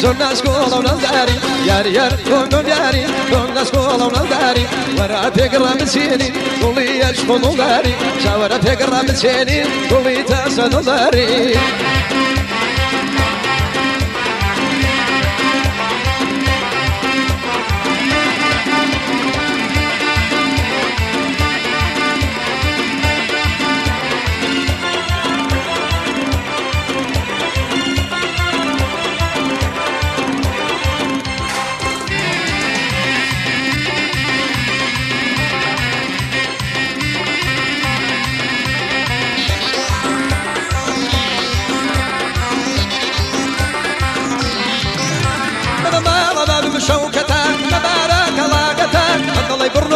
زناش کولم نداری یاری یار کنن یاری زناش کولم نداری ورا تگرام سینی دولیش کنن داری شاورا تگرام سینی دولی تاس نداری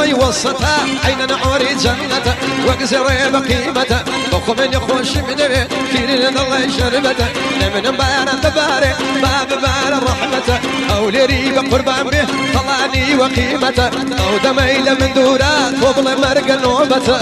يبر يوسطا عين نعوري جنة وقزر بقيمة. بخو من يخوش من بيت كيرين الله يشربته من مبارا تبارك باب بار الرحمة. أو لريب قربان به طلعني وقيمته أو دميل من دورات وبل مرق نوبته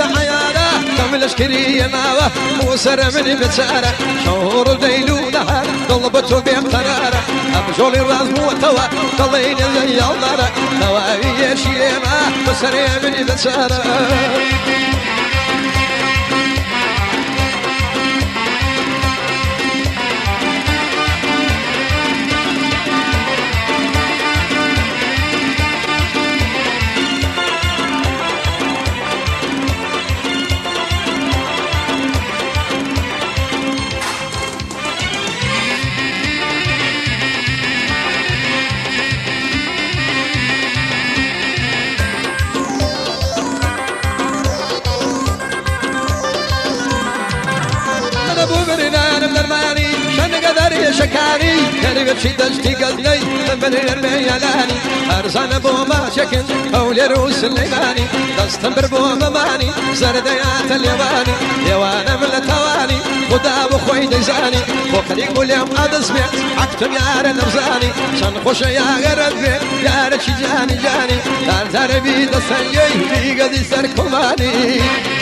حيانا كم الاشكري ناوة موسر من بتسارة شهور ديلونها طلبته بقرارة ابجولي الراس موتوا طلين زي النار نواوي شيما مسري من بتسارة شكاني كان بشي دشتي قلبي من الميلاني أرزان بو ما شكن أولي روس الليباني دستنبر بو مماني زرديات اليواني. يوانا من التواني خدا بخوي ديزاني. وخلي كل يوم أدسمع عكتم يا نرزاني شن خوش يا غربي يا رشي جاني جاني. دار تربي دسنجي بيقى دي سركماني وزيرة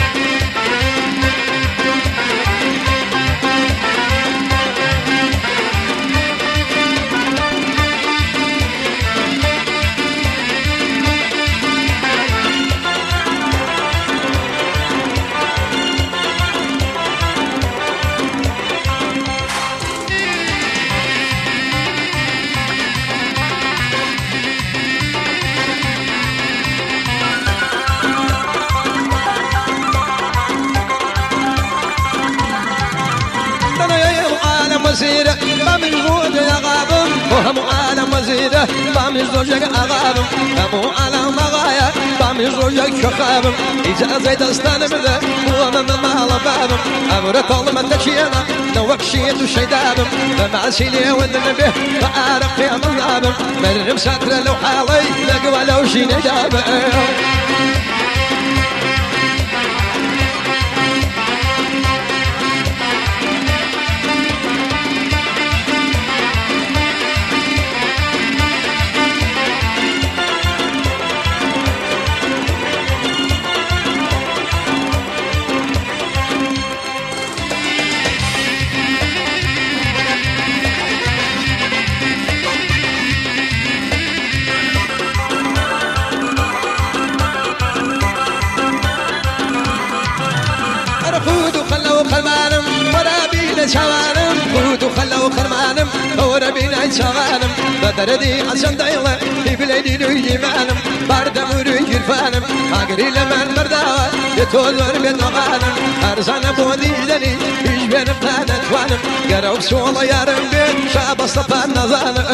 وهم عالم وزيرة ما من زوجك أغابم همو عالم مغايا ما من زوجك شخابم إذا زيد أستان بذا هو من مال بابم أمر طول من تشينا نوك شيد وشيدابم فمع سيلي ودن به فأعرف يا مغابم مرم ساتر لو حالي لقوى لو شي نجابم بدردين عشان دايلة يبليني نوي مانم برد مروي يرفانم خاقري لمن برداوة يتولور من نغانم أرزانا بودي دني بيش بين بلانت وانم قرب سولا يارم بين شاب الصفان نظانم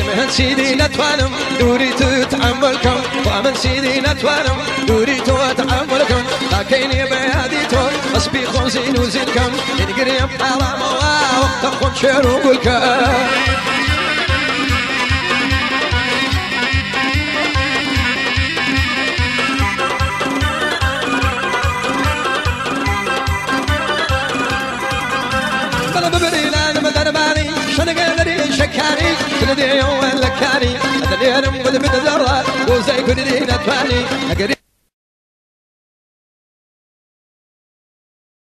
من سيدي نتوانم دوري تتعملكم ومن سيدي نتوانم دوري تتعملكم لكن بياديتو أسبي خمسين وزيدكم ينقري بحرام وقت خون شيرو قولكم بلا ببري لا مدرباني شنو قدري شكاني كل دي يوم لكاني هذا اللي أنا مقول بدر وزي كل دي نتواني